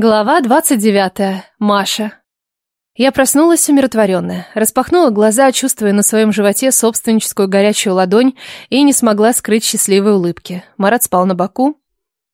Глава 29. Маша. Я проснулась умиротворенная, распахнула глаза, чувствуя на своем животе собственническую горячую ладонь и не смогла скрыть счастливой улыбки. Марат спал на боку,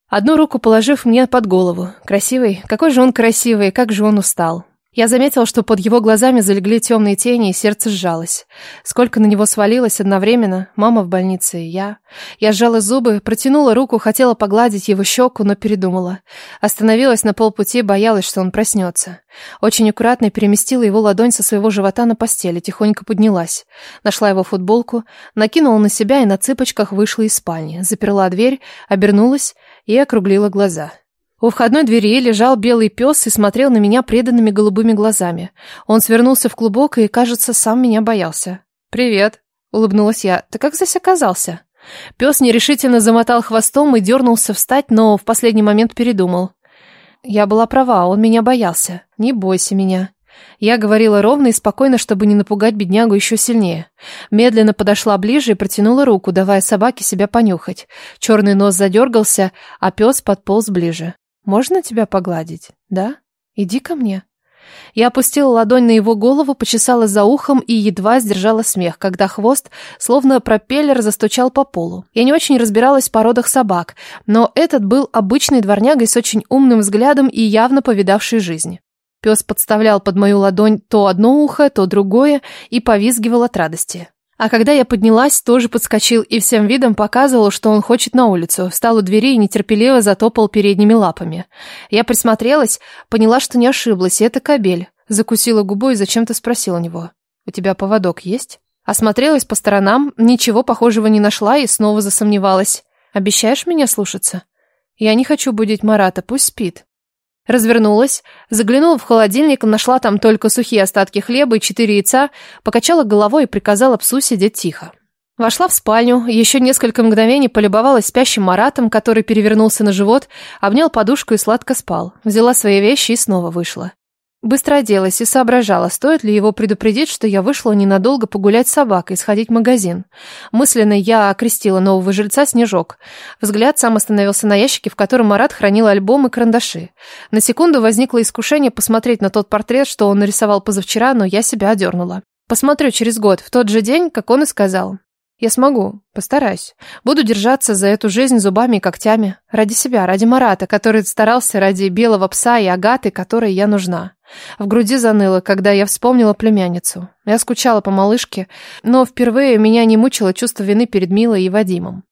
одну руку положив мне под голову. Красивый, какой же он красивый, как же он устал. Я заметила, что под его глазами залегли темные тени, и сердце сжалось. Сколько на него свалилось одновременно. Мама в больнице и я. Я сжала зубы, протянула руку, хотела погладить его щеку, но передумала. Остановилась на полпути, боялась, что он проснется. Очень аккуратно переместила его ладонь со своего живота на постель и тихонько поднялась. Нашла его футболку, накинула на себя и на цыпочках вышла из спальни. Заперла дверь, обернулась и округлила глаза. У входной двери лежал белый пес и смотрел на меня преданными голубыми глазами. Он свернулся в клубок и, кажется, сам меня боялся. «Привет», — улыбнулась я. «Ты как здесь оказался?» Пес нерешительно замотал хвостом и дернулся встать, но в последний момент передумал. Я была права, он меня боялся. Не бойся меня. Я говорила ровно и спокойно, чтобы не напугать беднягу еще сильнее. Медленно подошла ближе и протянула руку, давая собаке себя понюхать. Черный нос задергался, а пес подполз ближе. «Можно тебя погладить? Да? Иди ко мне». Я опустила ладонь на его голову, почесала за ухом и едва сдержала смех, когда хвост, словно пропеллер, застучал по полу. Я не очень разбиралась в породах собак, но этот был обычной дворнягой с очень умным взглядом и явно повидавшей жизнь. Пес подставлял под мою ладонь то одно ухо, то другое и повизгивал от радости. А когда я поднялась, тоже подскочил и всем видом показывал, что он хочет на улицу. Встал у двери и нетерпеливо затопал передними лапами. Я присмотрелась, поняла, что не ошиблась, и это кобель. Закусила губу и зачем-то спросила него. «У тебя поводок есть?» Осмотрелась по сторонам, ничего похожего не нашла и снова засомневалась. «Обещаешь меня слушаться?» «Я не хочу будить Марата, пусть спит». Развернулась, заглянула в холодильник, нашла там только сухие остатки хлеба и четыре яйца, покачала головой и приказала псу сидеть тихо. Вошла в спальню, еще несколько мгновений полюбовалась спящим Маратом, который перевернулся на живот, обнял подушку и сладко спал. Взяла свои вещи и снова вышла. Быстро оделась и соображала, стоит ли его предупредить, что я вышла ненадолго погулять с собакой, сходить в магазин. Мысленно я окрестила нового жильца Снежок. Взгляд сам остановился на ящике, в котором Марат хранил альбом и карандаши. На секунду возникло искушение посмотреть на тот портрет, что он нарисовал позавчера, но я себя одернула. Посмотрю через год, в тот же день, как он и сказал. Я смогу, постараюсь. Буду держаться за эту жизнь зубами и когтями. Ради себя, ради Марата, который старался, ради белого пса и Агаты, которой я нужна. В груди заныло, когда я вспомнила племянницу. Я скучала по малышке, но впервые меня не мучило чувство вины перед Милой и Вадимом.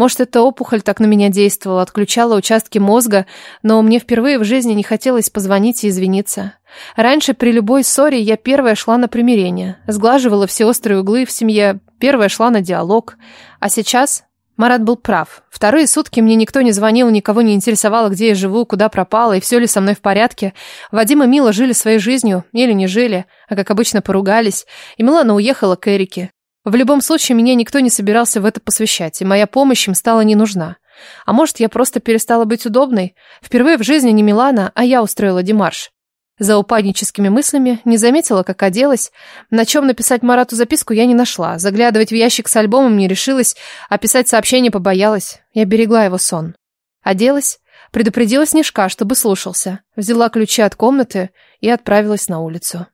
Может, эта опухоль так на меня действовала, отключала участки мозга, но мне впервые в жизни не хотелось позвонить и извиниться. Раньше при любой ссоре я первая шла на примирение, сглаживала все острые углы в семье, первая шла на диалог. А сейчас Марат был прав. Вторые сутки мне никто не звонил, никого не интересовало, где я живу, куда пропала и все ли со мной в порядке. Вадим и Мила жили своей жизнью, или не жили, а как обычно поругались, и Милана уехала к Эрике. В любом случае, меня никто не собирался в это посвящать, и моя помощь им стала не нужна. А может, я просто перестала быть удобной? Впервые в жизни не Милана, а я устроила демарш. За упадническими мыслями не заметила, как оделась. На чем написать Марату записку я не нашла. Заглядывать в ящик с альбомом не решилась, а писать сообщение побоялась. Я берегла его сон. Оделась, предупредила Снежка, чтобы слушался. Взяла ключи от комнаты и отправилась на улицу.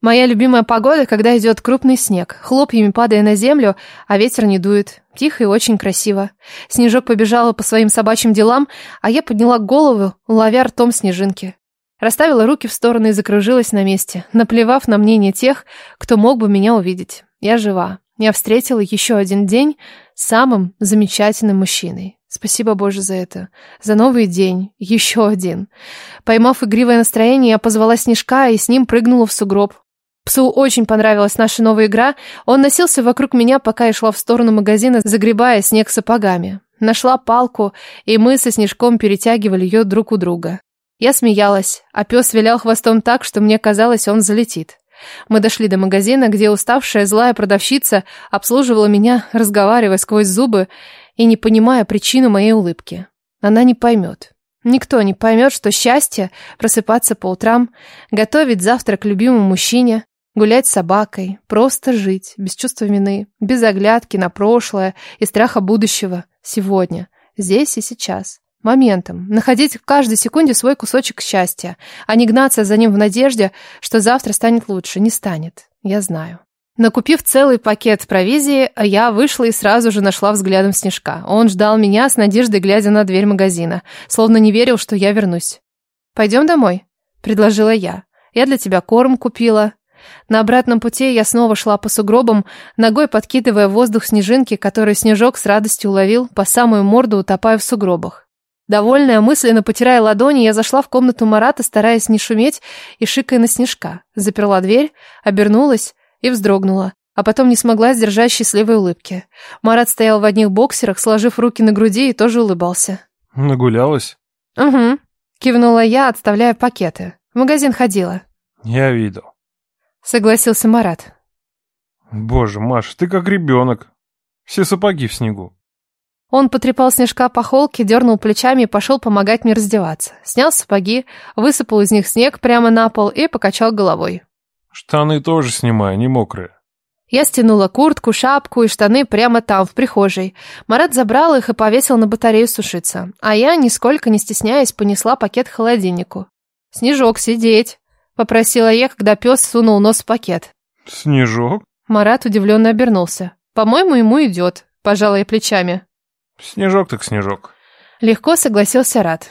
Моя любимая погода, когда идет крупный снег, хлопьями падая на землю, а ветер не дует. Тихо и очень красиво. Снежок побежала по своим собачьим делам, а я подняла голову, ловя ртом снежинки. Расставила руки в стороны и закружилась на месте, наплевав на мнение тех, кто мог бы меня увидеть. Я жива. Я встретила еще один день самым замечательным мужчиной. Спасибо, Боже, за это. За новый день. Еще один. Поймав игривое настроение, я позвала Снежка и с ним прыгнула в сугроб. Псу очень понравилась наша новая игра. Он носился вокруг меня, пока я шла в сторону магазина, загребая снег сапогами. Нашла палку, и мы со Снежком перетягивали ее друг у друга. Я смеялась, а пес вилял хвостом так, что мне казалось, он залетит. Мы дошли до магазина, где уставшая злая продавщица обслуживала меня, разговаривая сквозь зубы и не понимая причину моей улыбки. Она не поймет. Никто не поймет, что счастье – просыпаться по утрам, готовить завтрак любимому мужчине, Гулять с собакой, просто жить, без чувства вины, без оглядки на прошлое и страха будущего, сегодня, здесь и сейчас. моментом, находить в каждой секунде свой кусочек счастья, а не гнаться за ним в надежде, что завтра станет лучше. Не станет, я знаю. Накупив целый пакет провизии, я вышла и сразу же нашла взглядом Снежка. Он ждал меня с надеждой, глядя на дверь магазина, словно не верил, что я вернусь. «Пойдем домой», — предложила я. «Я для тебя корм купила». На обратном пути я снова шла по сугробам, ногой подкидывая в воздух снежинки, которые Снежок с радостью уловил, по самую морду утопая в сугробах. Довольная, мысленно потирая ладони, я зашла в комнату Марата, стараясь не шуметь и шикая на Снежка. Заперла дверь, обернулась и вздрогнула, а потом не смогла сдержать счастливой улыбки. Марат стоял в одних боксерах, сложив руки на груди и тоже улыбался. Нагулялась? «Угу», — кивнула я, отставляя пакеты. «В магазин ходила». Я видел. Согласился Марат. Боже, Маша, ты как ребенок. Все сапоги в снегу. Он потрепал снежка по холке, дернул плечами и пошел помогать мне раздеваться. Снял сапоги, высыпал из них снег прямо на пол и покачал головой. Штаны тоже снимай, не мокрые. Я стянула куртку, шапку и штаны прямо там, в прихожей. Марат забрал их и повесил на батарею сушиться. А я, нисколько не стесняясь, понесла пакет к холодильнику. «Снежок, сидеть!» — попросила я, когда пес сунул нос в пакет. Снежок? Марат удивленно обернулся. «По-моему, ему идет», — пожала я плечами. Снежок так снежок. Легко согласился Рад.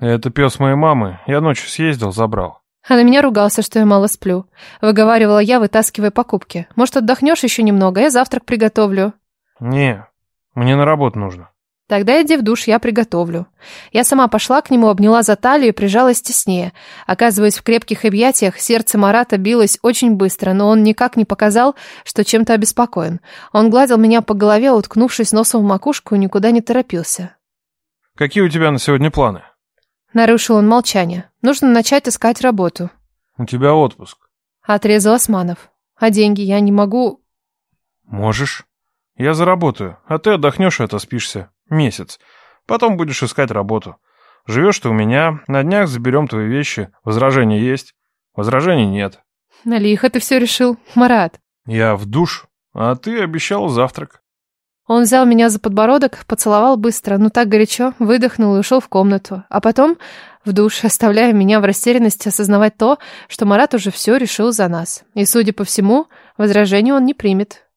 Это пес моей мамы. Я ночью съездил, забрал. А на меня ругался, что я мало сплю. Выговаривала я, вытаскивая покупки. Может, отдохнешь еще немного, я завтрак приготовлю. Не, мне на работу нужно. Тогда иди в душ, я приготовлю. Я сама пошла к нему, обняла за талию и прижалась теснее. Оказываясь в крепких объятиях, сердце Марата билось очень быстро, но он никак не показал, что чем-то обеспокоен. Он гладил меня по голове, уткнувшись носом в макушку, и никуда не торопился. Какие у тебя на сегодня планы? Нарушил он молчание. Нужно начать искать работу. У тебя отпуск. Отрезал Османов. А деньги я не могу... Можешь. Я заработаю, а ты отдохнешь и отоспишься. Месяц. Потом будешь искать работу. Живешь ты у меня, на днях заберем твои вещи. Возражения есть? Возражений нет. На лихо ты все решил, Марат. Я в душ, а ты обещал завтрак. Он взял меня за подбородок, поцеловал быстро, но так горячо, выдохнул и ушел в комнату. А потом в душ, оставляя меня в растерянности осознавать то, что Марат уже все решил за нас. И, судя по всему, возражений он не примет.